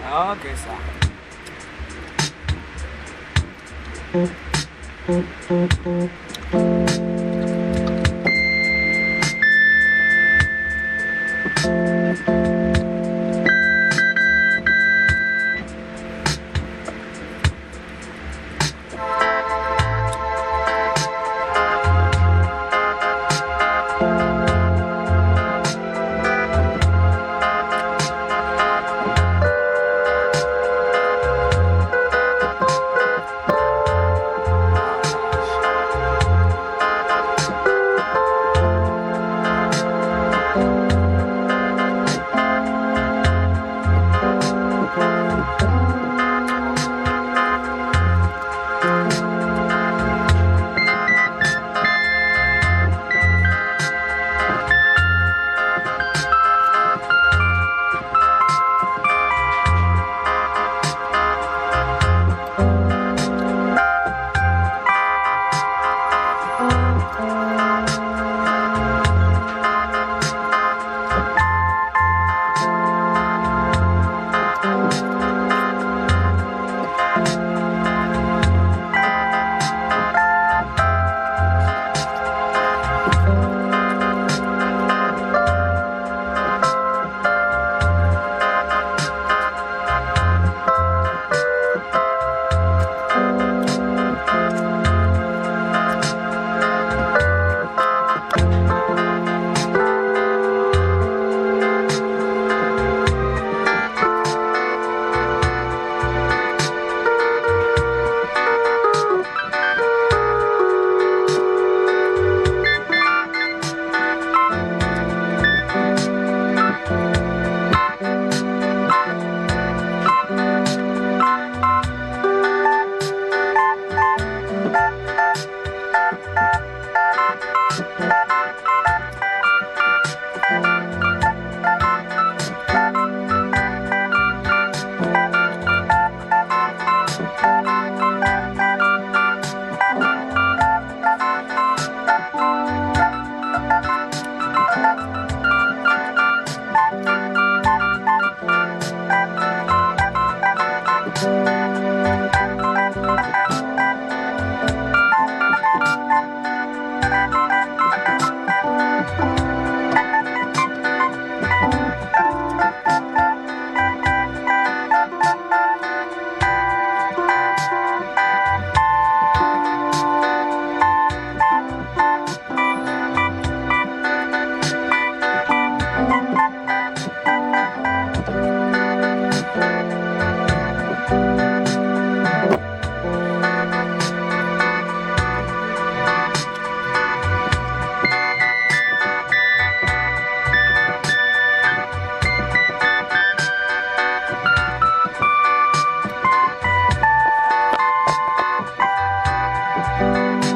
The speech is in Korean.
여기서 okay, Música